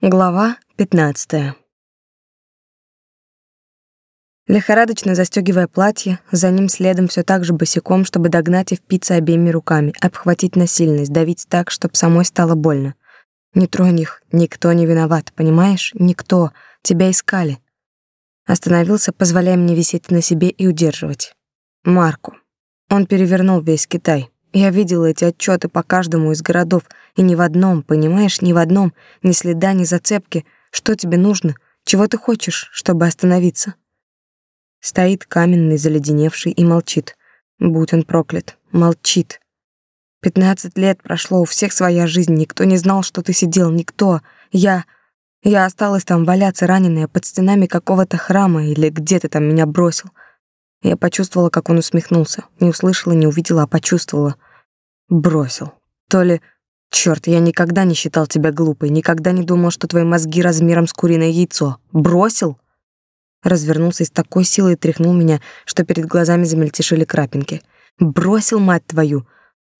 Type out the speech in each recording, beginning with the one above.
Глава 15. Лихорадочно застегивая платье, за ним следом все так же босиком, чтобы догнать и впиться обеими руками, обхватить насильно, давить так, чтобы самой стало больно. Не тронь их, никто не виноват, понимаешь? Никто. Тебя искали. Остановился, позволяя мне висеть на себе и удерживать. Марку. Он перевернул весь Китай. Я видела эти отчеты по каждому из городов, и ни в одном, понимаешь, ни в одном, ни следа, ни зацепки. Что тебе нужно? Чего ты хочешь, чтобы остановиться? Стоит каменный, заледеневший и молчит. Будь он проклят, молчит. Пятнадцать лет прошло, у всех своя жизнь, никто не знал, что ты сидел, никто. Я... Я осталась там валяться раненая под стенами какого-то храма или где ты там меня бросил. Я почувствовала, как он усмехнулся. Не услышала, не увидела, а почувствовала. Бросил. То ли... Чёрт, я никогда не считал тебя глупой, никогда не думал, что твои мозги размером с куриное яйцо. Бросил? Развернулся и с такой силой тряхнул меня, что перед глазами замельтешили крапинки. Бросил, мать твою!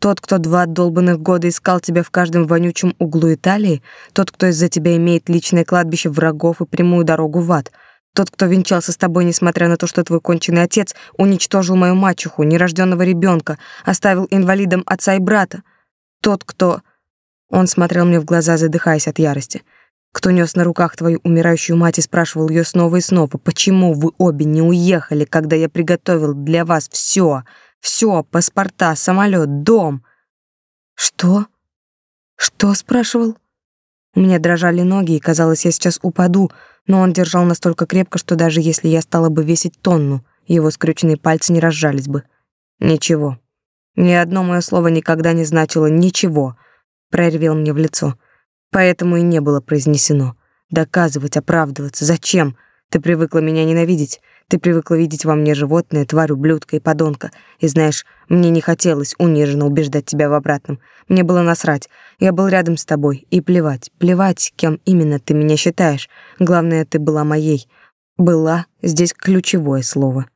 Тот, кто два долбанных года искал тебя в каждом вонючем углу Италии, тот, кто из-за тебя имеет личное кладбище врагов и прямую дорогу в ад — тот, кто венчался с тобой, несмотря на то, что твой конченый отец уничтожил мою мачеху, нерожденного ребенка, оставил инвалидом отца и брата. Тот, кто... Он смотрел мне в глаза, задыхаясь от ярости. Кто нес на руках твою умирающую мать и спрашивал ее снова и снова, почему вы обе не уехали, когда я приготовил для вас все, все, паспорта, самолет, дом. Что? Что спрашивал? У меня дрожали ноги, и казалось, я сейчас упаду, но он держал настолько крепко, что даже если я стала бы весить тонну, его скрюченные пальцы не разжались бы. Ничего. Ни одно мое слово никогда не значило «ничего», проревел мне в лицо. Поэтому и не было произнесено. Доказывать, оправдываться. Зачем? Ты привыкла меня ненавидеть. Ты привыкла видеть во мне животное, тварь, ублюдка и подонка. И знаешь, мне не хотелось униженно убеждать тебя в обратном. Мне было насрать. Я был рядом с тобой. И плевать, плевать, кем именно ты меня считаешь. Главное, ты была моей. «Была» — здесь ключевое слово.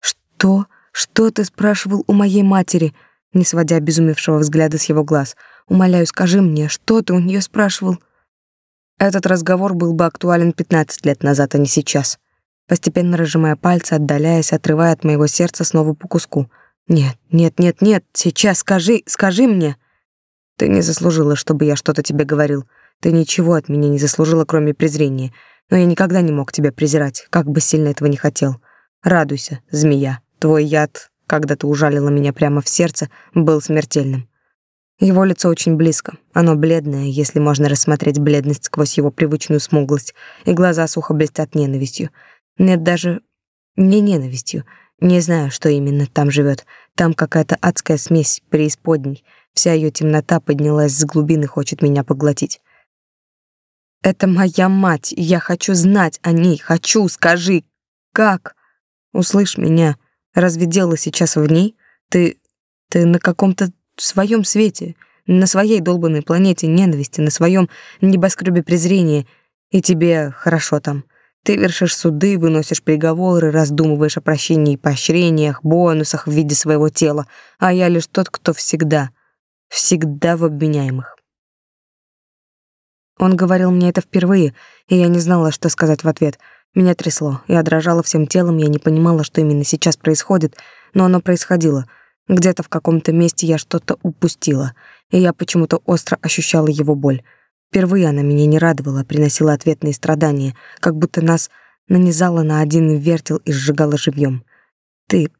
«Что? Что ты спрашивал у моей матери?» Не сводя обезумевшего взгляда с его глаз. «Умоляю, скажи мне, что ты у нее спрашивал?» Этот разговор был бы актуален 15 лет назад, а не сейчас постепенно разжимая пальцы, отдаляясь, отрывая от моего сердца снова по куску. «Нет, нет, нет, нет, сейчас скажи, скажи мне!» «Ты не заслужила, чтобы я что-то тебе говорил. Ты ничего от меня не заслужила, кроме презрения. Но я никогда не мог тебя презирать, как бы сильно этого не хотел. Радуйся, змея. Твой яд, когда ты ужалила меня прямо в сердце, был смертельным. Его лицо очень близко. Оно бледное, если можно рассмотреть бледность сквозь его привычную смуглость, и глаза сухо блестят ненавистью. Нет даже не ненавистью. Не знаю, что именно там живет. Там какая-то адская смесь преисподней. Вся ее темнота поднялась с глубины, хочет меня поглотить. Это моя мать, я хочу знать о ней, хочу, скажи, как? Услышь меня. Разве дело сейчас в ней? Ты ты на каком-то своем свете, на своей долбанной планете ненависти, на своем небоскребе презрения, и тебе хорошо там. Ты вершишь суды, выносишь приговоры, раздумываешь о прощении и поощрениях, бонусах в виде своего тела, а я лишь тот, кто всегда, всегда в обвиняемых. Он говорил мне это впервые, и я не знала, что сказать в ответ. Меня трясло, я дрожала всем телом, я не понимала, что именно сейчас происходит, но оно происходило. Где-то в каком-то месте я что-то упустила, и я почему-то остро ощущала его боль. Впервые она меня не радовала, приносила ответные страдания, как будто нас нанизала на один вертел и сжигала живьем. Ты...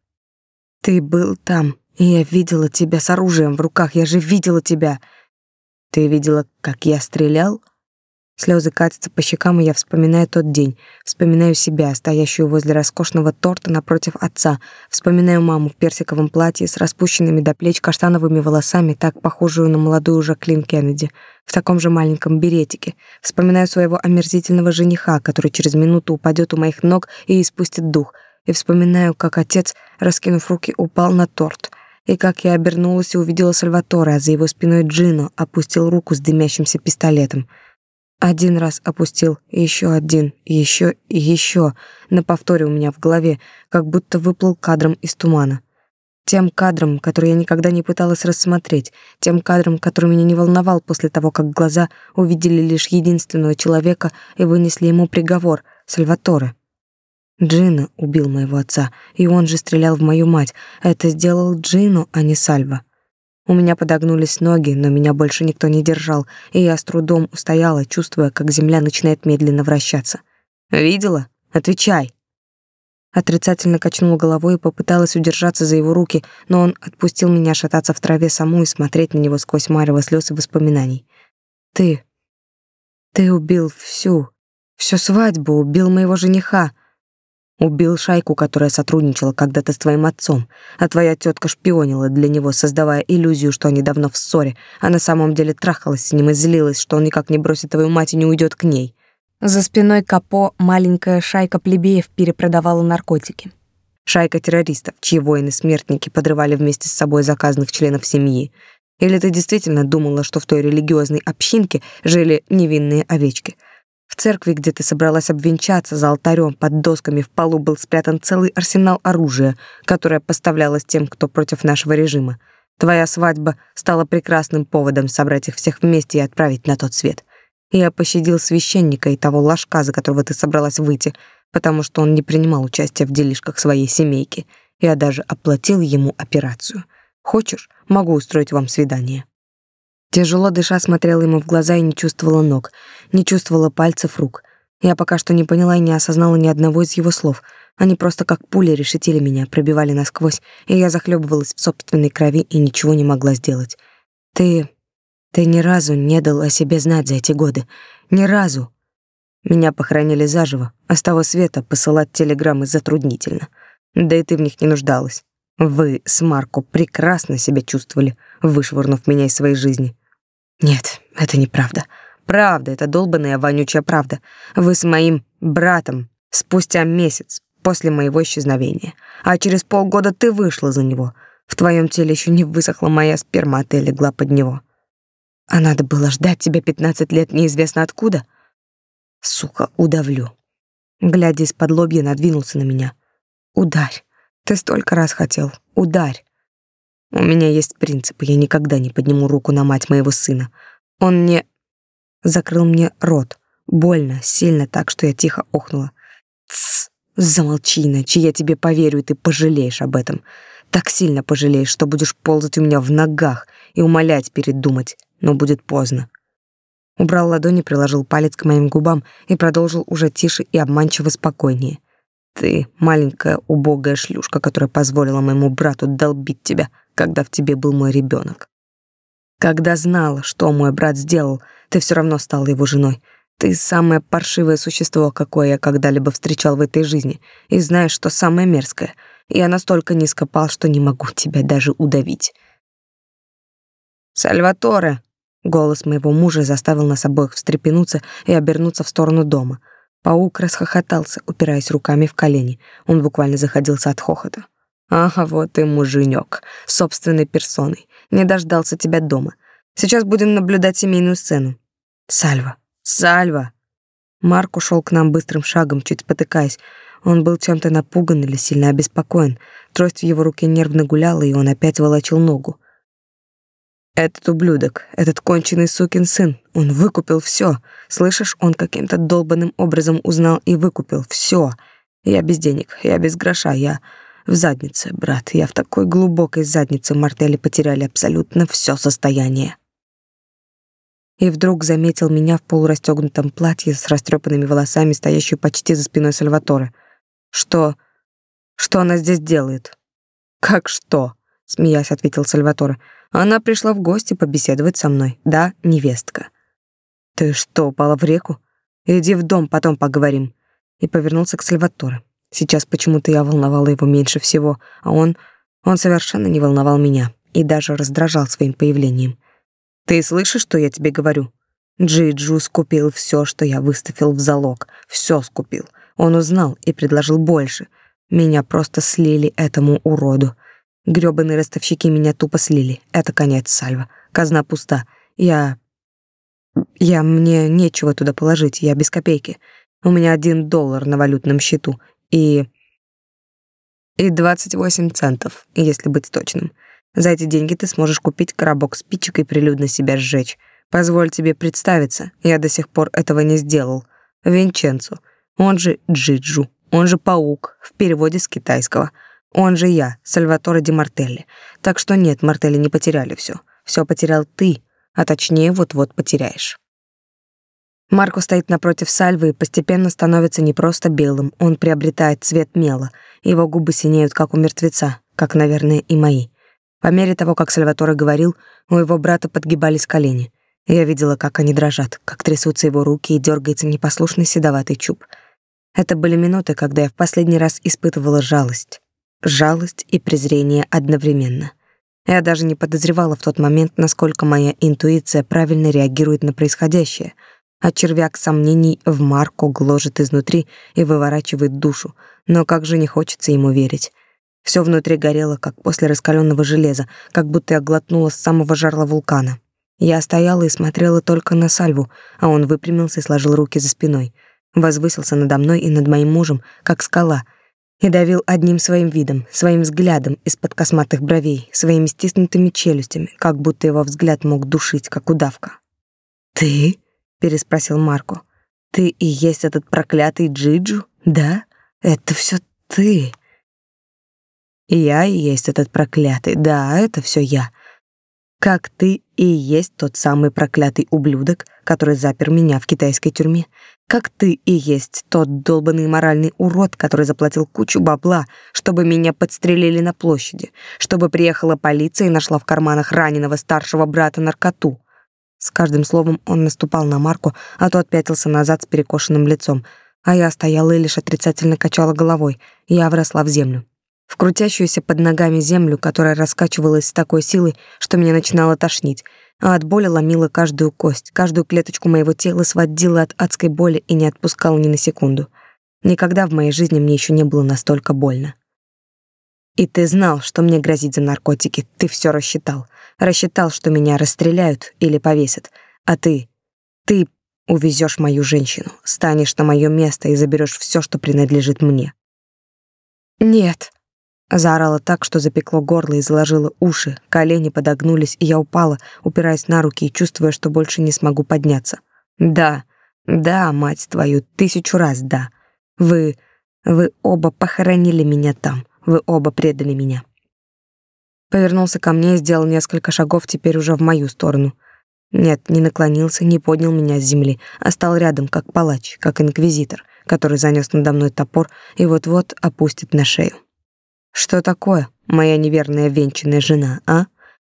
ты был там, и я видела тебя с оружием в руках, я же видела тебя. Ты видела, как я стрелял? Слезы катятся по щекам, и я вспоминаю тот день. Вспоминаю себя, стоящую возле роскошного торта напротив отца. Вспоминаю маму в персиковом платье с распущенными до плеч каштановыми волосами, так похожую на молодую Жаклин Кеннеди, в таком же маленьком беретике. Вспоминаю своего омерзительного жениха, который через минуту упадет у моих ног и испустит дух. И вспоминаю, как отец, раскинув руки, упал на торт — и как я обернулась и увидела Сальватора, а за его спиной Джино опустил руку с дымящимся пистолетом. Один раз опустил, еще один, еще и еще. На повторе у меня в голове, как будто выплыл кадром из тумана. Тем кадром, который я никогда не пыталась рассмотреть, тем кадром, который меня не волновал после того, как глаза увидели лишь единственного человека и вынесли ему приговор — Сальваторе. Джина убил моего отца, и он же стрелял в мою мать. Это сделал Джину, а не Сальва. У меня подогнулись ноги, но меня больше никто не держал, и я с трудом устояла, чувствуя, как земля начинает медленно вращаться. «Видела? Отвечай!» Отрицательно качнула головой и попыталась удержаться за его руки, но он отпустил меня шататься в траве саму и смотреть на него сквозь марево слез и воспоминаний. «Ты... ты убил всю... всю свадьбу, убил моего жениха!» Убил шайку, которая сотрудничала когда-то с твоим отцом, а твоя тетка шпионила для него, создавая иллюзию, что они давно в ссоре, а на самом деле трахалась с ним и злилась, что он никак не бросит твою мать и не уйдет к ней. За спиной Капо маленькая шайка плебеев перепродавала наркотики. Шайка террористов, чьи воины-смертники подрывали вместе с собой заказанных членов семьи. Или ты действительно думала, что в той религиозной общинке жили невинные овечки — в церкви, где ты собралась обвенчаться за алтарем, под досками в полу был спрятан целый арсенал оружия, которое поставлялось тем, кто против нашего режима. Твоя свадьба стала прекрасным поводом собрать их всех вместе и отправить на тот свет. Я пощадил священника и того ложка, за которого ты собралась выйти, потому что он не принимал участия в делишках своей семейки. Я даже оплатил ему операцию. Хочешь, могу устроить вам свидание. Тяжело дыша смотрела ему в глаза и не чувствовала ног, не чувствовала пальцев рук. Я пока что не поняла и не осознала ни одного из его слов. Они просто как пули решетили меня, пробивали насквозь, и я захлебывалась в собственной крови и ничего не могла сделать. Ты... ты ни разу не дал о себе знать за эти годы. Ни разу. Меня похоронили заживо, а с того света посылать телеграммы затруднительно. Да и ты в них не нуждалась. Вы с Марко прекрасно себя чувствовали, вышвырнув меня из своей жизни. Нет, это неправда. Правда, это долбанная вонючая правда. Вы с моим братом спустя месяц после моего исчезновения. А через полгода ты вышла за него. В твоем теле еще не высохла моя сперма, а ты легла под него. А надо было ждать тебя пятнадцать лет неизвестно откуда. Сука, удавлю. Глядя из-под лобья, надвинулся на меня. Ударь. Ты столько раз хотел. Ударь. У меня есть принципы, я никогда не подниму руку на мать моего сына. Он не... Закрыл мне рот. Больно, сильно так, что я тихо охнула. Тссс, замолчи, иначе я тебе поверю, и ты пожалеешь об этом. Так сильно пожалеешь, что будешь ползать у меня в ногах и умолять передумать, но будет поздно. Убрал ладони, приложил палец к моим губам и продолжил уже тише и обманчиво спокойнее. Ты маленькая убогая шлюшка, которая позволила моему брату долбить тебя, когда в тебе был мой ребенок. Когда знала, что мой брат сделал, ты все равно стала его женой. Ты самое паршивое существо, какое я когда-либо встречал в этой жизни. И знаешь, что самое мерзкое? Я настолько низко пал, что не могу тебя даже удавить. «Сальваторе!» Голос моего мужа заставил нас обоих встрепенуться и обернуться в сторону дома. Паук расхохотался, упираясь руками в колени. Он буквально заходился от хохота. Ага, вот и муженек, собственной персоной. Не дождался тебя дома. Сейчас будем наблюдать семейную сцену. Сальва, Сальва. Марк ушел к нам быстрым шагом, чуть спотыкаясь. Он был чем-то напуган или сильно обеспокоен. Трость в его руке нервно гуляла, и он опять волочил ногу. Этот ублюдок, этот конченый сукин сын, он выкупил все. Слышишь, он каким-то долбанным образом узнал и выкупил все. Я без денег, я без гроша, я в заднице, брат. Я в такой глубокой заднице мартели потеряли абсолютно все состояние. И вдруг заметил меня в полурастегнутом платье с растрепанными волосами, стоящую почти за спиной Сальваторе. Что... что она здесь делает? Как что? Смеясь, ответил Сальваторе. Она пришла в гости побеседовать со мной. Да, невестка. Ты что, упала в реку? Иди в дом, потом поговорим. И повернулся к Сальваторе. Сейчас почему-то я волновала его меньше всего, а он... он совершенно не волновал меня и даже раздражал своим появлением. «Ты слышишь, что я тебе говорю?» Джиджу скупил все, что я выставил в залог. Все скупил. Он узнал и предложил больше. Меня просто слили этому уроду. Грёбаные ростовщики меня тупо слили. Это конец, Сальва. Казна пуста. Я... Я... Мне нечего туда положить. Я без копейки. У меня один доллар на валютном счету. И... И 28 центов, если быть точным. За эти деньги ты сможешь купить коробок спичек и прилюдно себя сжечь. Позволь тебе представиться, я до сих пор этого не сделал. Винченцо, он же Джиджу, он же Паук, в переводе с китайского. Он же я, Сальваторе Ди Мартелли. Так что нет, Мартелли не потеряли все. Все потерял ты, а точнее вот-вот потеряешь. Марко стоит напротив Сальвы и постепенно становится не просто белым, он приобретает цвет мела. Его губы синеют, как у мертвеца, как, наверное, и мои. По мере того, как Сальваторе говорил, у его брата подгибались колени. Я видела, как они дрожат, как трясутся его руки и дергается непослушный седоватый чуб. Это были минуты, когда я в последний раз испытывала жалость. Жалость и презрение одновременно. Я даже не подозревала в тот момент, насколько моя интуиция правильно реагирует на происходящее — а червяк сомнений в Марку гложет изнутри и выворачивает душу, но как же не хочется ему верить. Все внутри горело, как после раскаленного железа, как будто я глотнула с самого жарла вулкана. Я стояла и смотрела только на Сальву, а он выпрямился и сложил руки за спиной, возвысился надо мной и над моим мужем, как скала, и давил одним своим видом, своим взглядом из-под косматых бровей, своими стиснутыми челюстями, как будто его взгляд мог душить, как удавка. «Ты?» Переспросил Марко. Ты и есть этот проклятый Джиджу? Да? Это все ты. Я и есть этот проклятый. Да, это все я. Как ты и есть тот самый проклятый ублюдок, который запер меня в китайской тюрьме. Как ты и есть тот долбанный моральный урод, который заплатил кучу бабла, чтобы меня подстрелили на площади, чтобы приехала полиция и нашла в карманах раненого старшего брата наркоту. С каждым словом он наступал на Марку, а тот пятился назад с перекошенным лицом, а я стояла и лишь отрицательно качала головой. Я вросла в землю. В крутящуюся под ногами землю, которая раскачивалась с такой силой, что меня начинало тошнить, а от боли ломила каждую кость, каждую клеточку моего тела сводила от адской боли и не отпускала ни на секунду. Никогда в моей жизни мне еще не было настолько больно. И ты знал, что мне грозит за наркотики, ты все рассчитал. Рассчитал, что меня расстреляют или повесят. А ты, ты увезешь мою женщину, станешь на мое место и заберешь все, что принадлежит мне. Нет, заорала так, что запекло горло и заложило уши, колени подогнулись, и я упала, упираясь на руки и чувствуя, что больше не смогу подняться. Да, да, мать твою, тысячу раз да. Вы, вы оба похоронили меня там. Вы оба предали меня. Повернулся ко мне и сделал несколько шагов теперь уже в мою сторону. Нет, не наклонился, не поднял меня с земли, а стал рядом, как палач, как инквизитор, который занес надо мной топор и вот-вот опустит на шею. Что такое, моя неверная венчанная жена, а?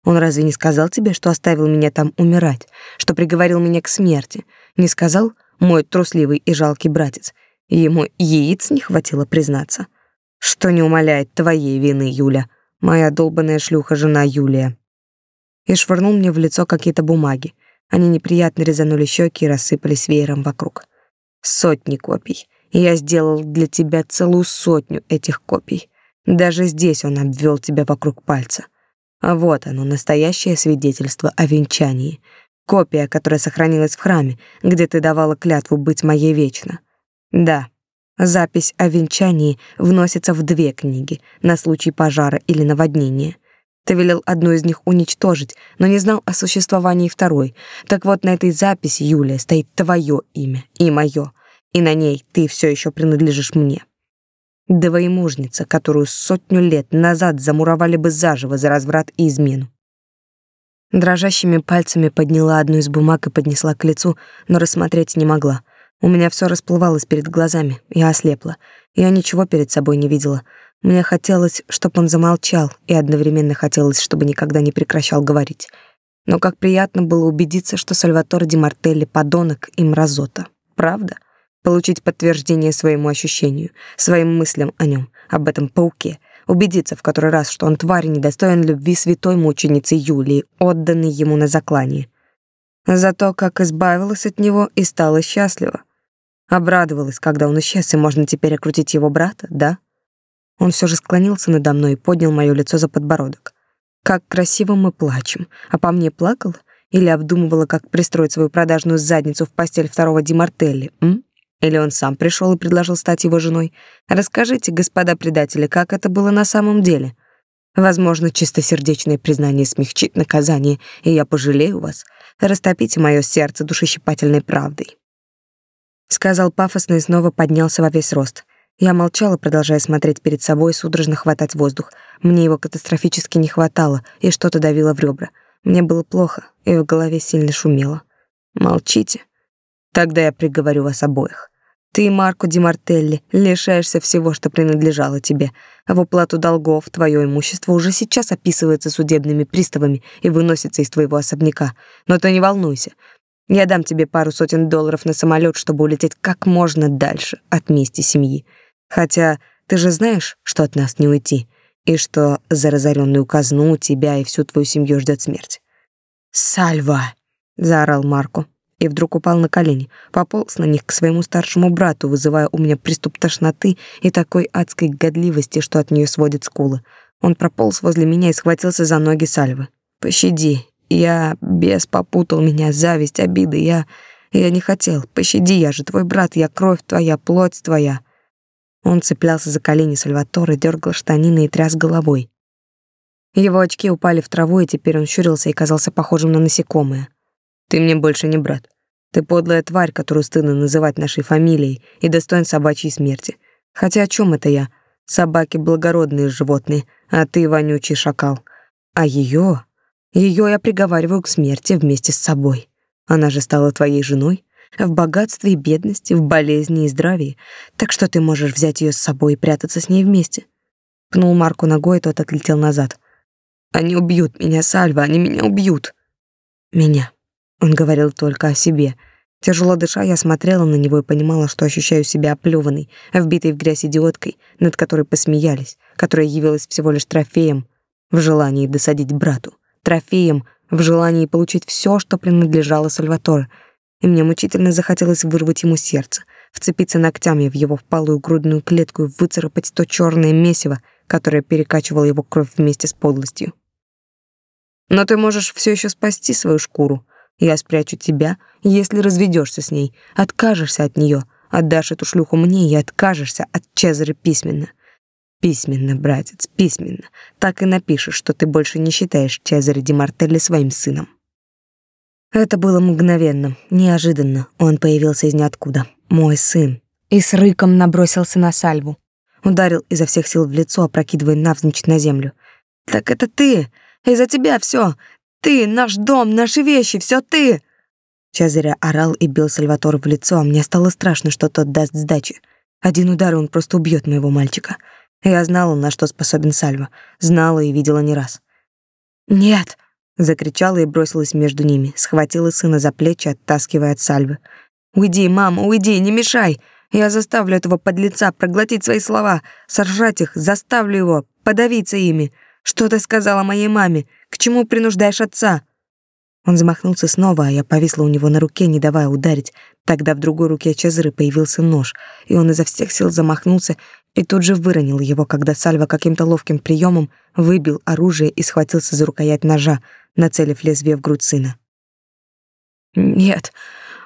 Он разве не сказал тебе, что оставил меня там умирать, что приговорил меня к смерти? Не сказал, мой трусливый и жалкий братец? Ему яиц не хватило признаться. Что не умаляет твоей вины, Юля, моя долбанная шлюха-жена Юлия. И швырнул мне в лицо какие-то бумаги. Они неприятно резанули щеки и рассыпались веером вокруг. Сотни копий. Я сделал для тебя целую сотню этих копий. Даже здесь он обвел тебя вокруг пальца. А вот оно, настоящее свидетельство о венчании. Копия, которая сохранилась в храме, где ты давала клятву быть моей вечно. Да, Запись о венчании вносится в две книги на случай пожара или наводнения. Ты велел одну из них уничтожить, но не знал о существовании второй. Так вот, на этой записи, Юлия, стоит твое имя и мое, и на ней ты все еще принадлежишь мне. Двоемужница, которую сотню лет назад замуровали бы заживо за разврат и измену. Дрожащими пальцами подняла одну из бумаг и поднесла к лицу, но рассмотреть не могла — у меня все расплывалось перед глазами, я ослепла. Я ничего перед собой не видела. Мне хотелось, чтобы он замолчал, и одновременно хотелось, чтобы никогда не прекращал говорить. Но как приятно было убедиться, что Сальваторе Ди Мартелли — подонок и мразота. Правда? Получить подтверждение своему ощущению, своим мыслям о нем, об этом пауке. Убедиться в который раз, что он тварь недостоин любви святой мученицы Юлии, отданной ему на заклание. Зато как избавилась от него и стала счастлива. Обрадовалась, когда он исчез, и можно теперь окрутить его брата, да? Он все же склонился надо мной и поднял мое лицо за подбородок. Как красиво мы плачем. А по мне плакал или обдумывала, как пристроить свою продажную задницу в постель второго Димартелли, м? Или он сам пришел и предложил стать его женой? Расскажите, господа предатели, как это было на самом деле? Возможно, чистосердечное признание смягчит наказание, и я пожалею вас. Растопите мое сердце душещипательной правдой. Сказал пафосно и снова поднялся во весь рост. Я молчала, продолжая смотреть перед собой и судорожно хватать воздух. Мне его катастрофически не хватало, и что-то давило в ребра. Мне было плохо, и в голове сильно шумело. Молчите. Тогда я приговорю вас обоих. Ты, Марко Ди Мартелли, лишаешься всего, что принадлежало тебе. А в уплату долгов твое имущество уже сейчас описывается судебными приставами и выносится из твоего особняка. Но ты не волнуйся. Я дам тебе пару сотен долларов на самолет, чтобы улететь как можно дальше от мести семьи. Хотя ты же знаешь, что от нас не уйти, и что за разоренную казну тебя и всю твою семью ждет смерть. «Сальва!» — заорал Марко и вдруг упал на колени, пополз на них к своему старшему брату, вызывая у меня приступ тошноты и такой адской годливости, что от нее сводит скулы. Он прополз возле меня и схватился за ноги Сальвы. «Пощади, я бес попутал меня, зависть, обиды, я... Я не хотел, пощади, я же твой брат, я кровь твоя, плоть твоя». Он цеплялся за колени Сальватора, дергал штанины и тряс головой. Его очки упали в траву, и теперь он щурился и казался похожим на насекомое. Ты мне больше не брат. Ты подлая тварь, которую стыдно называть нашей фамилией, и достоин собачьей смерти. Хотя о чем это я? Собаки благородные животные, а ты вонючий шакал. А ее, ее я приговариваю к смерти вместе с собой. Она же стала твоей женой в богатстве и бедности, в болезни и здравии, так что ты можешь взять ее с собой и прятаться с ней вместе. Пнул Марку ногой, и тот отлетел назад. Они убьют меня, Сальва, они меня убьют. Меня. Он говорил только о себе. Тяжело дыша, я смотрела на него и понимала, что ощущаю себя оплеванной, вбитой в грязь идиоткой, над которой посмеялись, которая явилась всего лишь трофеем в желании досадить брату, трофеем в желании получить все, что принадлежало Сальваторе. И мне мучительно захотелось вырвать ему сердце, вцепиться ногтями в его впалую грудную клетку и выцарапать то черное месиво, которое перекачивало его кровь вместе с подлостью. Но ты можешь все еще спасти свою шкуру, я спрячу тебя, если разведешься с ней, откажешься от нее, отдашь эту шлюху мне и откажешься от Чезаре письменно. Письменно, братец, письменно. Так и напишешь, что ты больше не считаешь Чезаре Ди Мартелли своим сыном. Это было мгновенно, неожиданно. Он появился из ниоткуда. Мой сын. И с рыком набросился на Сальву. Ударил изо всех сил в лицо, опрокидывая навзничь на землю. «Так это ты! Из-за тебя все! Ты, наш дом, наши вещи, все ты!» Чезаря орал и бил Сальватор в лицо, а мне стало страшно, что тот даст сдачи. Один удар, и он просто убьет моего мальчика. Я знала, на что способен Сальва. Знала и видела не раз. «Нет!» — закричала и бросилась между ними, схватила сына за плечи, оттаскивая от Сальвы. «Уйди, мама, уйди, не мешай! Я заставлю этого подлеца проглотить свои слова, соржать их, заставлю его подавиться ими. Что ты сказала моей маме? К чему принуждаешь отца?» Он замахнулся снова, а я повисла у него на руке, не давая ударить. Тогда в другой руке Чезары появился нож, и он изо всех сил замахнулся и тут же выронил его, когда Сальва каким-то ловким приемом выбил оружие и схватился за рукоять ножа, нацелив лезвие в грудь сына. «Нет!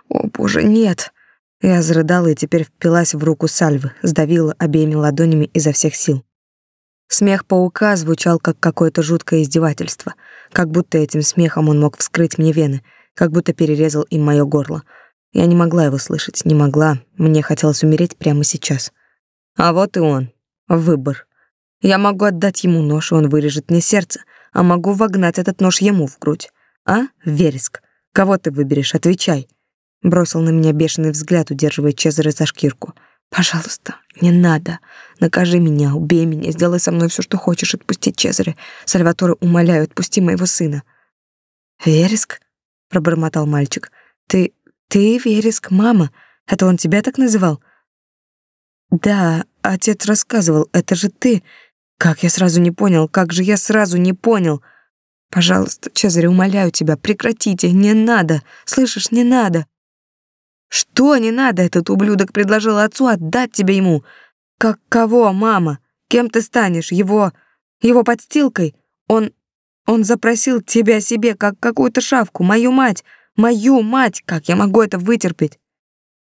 О, боже, нет!» Я зарыдала и теперь впилась в руку Сальвы, сдавила обеими ладонями изо всех сил. Смех паука звучал как какое-то жуткое издевательство, как будто этим смехом он мог вскрыть мне вены, как будто перерезал им моё горло. Я не могла его слышать, не могла. Мне хотелось умереть прямо сейчас. А вот и он. Выбор. Я могу отдать ему нож, и он вырежет мне сердце, а могу вогнать этот нож ему в грудь. А, Вереск, кого ты выберешь? Отвечай. Бросил на меня бешеный взгляд, удерживая Чезаре за шкирку. Пожалуйста, не надо. Накажи меня, убей меня, сделай со мной все, что хочешь, отпусти Чезаре. Сальваторе, умоляю, отпусти моего сына. Вереск? пробормотал мальчик. Ты ты Вереск, мама? Это он тебя так называл? Да, отец рассказывал, это же ты. Как я сразу не понял, как же я сразу не понял. Пожалуйста, Чезаре, умоляю тебя, прекратите, не надо. Слышишь, не надо. Что не надо, этот ублюдок предложил отцу отдать тебя ему. Как кого, мама? Кем ты станешь? Его... его подстилкой? Он... он запросил тебя себе, как какую-то шавку, мою мать, мою мать, как я могу это вытерпеть?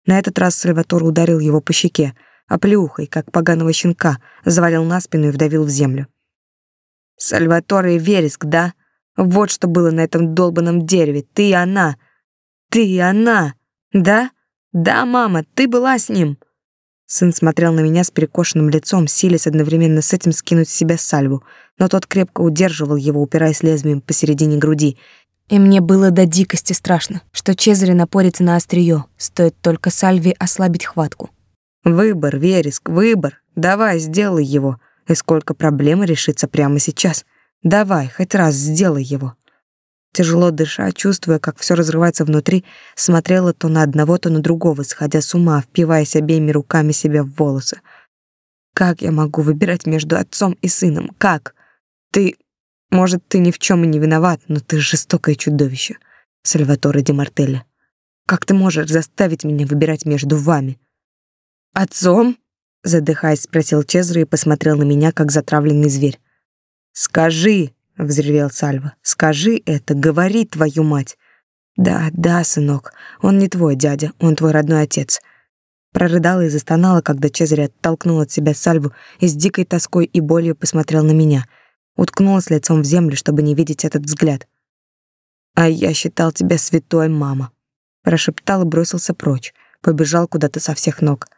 На этот раз Сальватор ударил его по щеке, а плюхой, как поганого щенка, завалил на спину и вдавил в землю. «Сальваторе и Вереск, да? Вот что было на этом долбанном дереве. Ты и она. Ты и она. Да? Да, мама, ты была с ним». Сын смотрел на меня с перекошенным лицом, силясь одновременно с этим скинуть с себя сальву, но тот крепко удерживал его, упираясь лезвием посередине груди. И мне было до дикости страшно, что Чезаре напорится на острие, стоит только сальве ослабить хватку. «Выбор, Вереск, выбор. Давай, сделай его. И сколько проблем решится прямо сейчас. Давай, хоть раз сделай его». Тяжело дыша, чувствуя, как все разрывается внутри, смотрела то на одного, то на другого, сходя с ума, впиваясь обеими руками себе в волосы. Как я могу выбирать между отцом и сыном? Как? Ты... Может, ты ни в чем и не виноват, но ты жестокое чудовище, Сальваторе Ди Мартелли. Как ты можешь заставить меня выбирать между вами? Отцом? Задыхаясь, спросил Чезаро и посмотрел на меня, как затравленный зверь. Скажи, взревел Сальва. Скажи это, говори, твою мать. Да, да, сынок, он не твой дядя, он твой родной отец. Прорыдала и застонала, когда Чезаре оттолкнул от себя Сальву и с дикой тоской и болью посмотрел на меня. Уткнулась лицом в землю, чтобы не видеть этот взгляд. «А я считал тебя святой, мама», — прошептал и бросился прочь. Побежал куда-то со всех ног.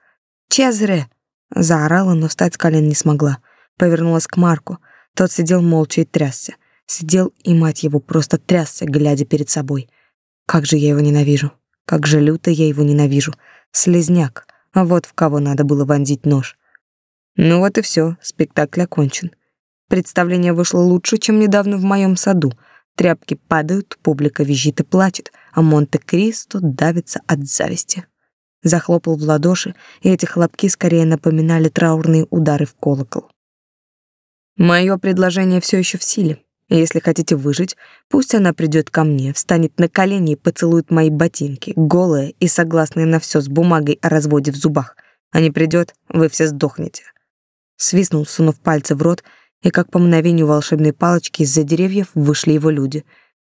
«Чезаре!» — заорала, но встать с колен не смогла. Повернулась к Марку — тот сидел молча и трясся. Сидел и, мать его, просто трясся, глядя перед собой. Как же я его ненавижу. Как же люто я его ненавижу. Слезняк. А вот в кого надо было вонзить нож. Ну вот и все, спектакль окончен. Представление вышло лучше, чем недавно в моем саду. Тряпки падают, публика визжит и плачет, а Монте-Кристо давится от зависти. Захлопал в ладоши, и эти хлопки скорее напоминали траурные удары в колокол. Мое предложение все еще в силе. Если хотите выжить, пусть она придет ко мне, встанет на колени и поцелует мои ботинки, голая и согласная на все с бумагой о разводе в зубах. А не придет, вы все сдохнете. Свистнул, сунув пальцы в рот, и как по мгновению волшебной палочки из-за деревьев вышли его люди.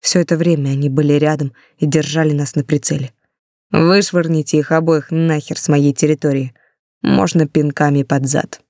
Все это время они были рядом и держали нас на прицеле. Вышвырните их обоих нахер с моей территории. Можно пинками под зад.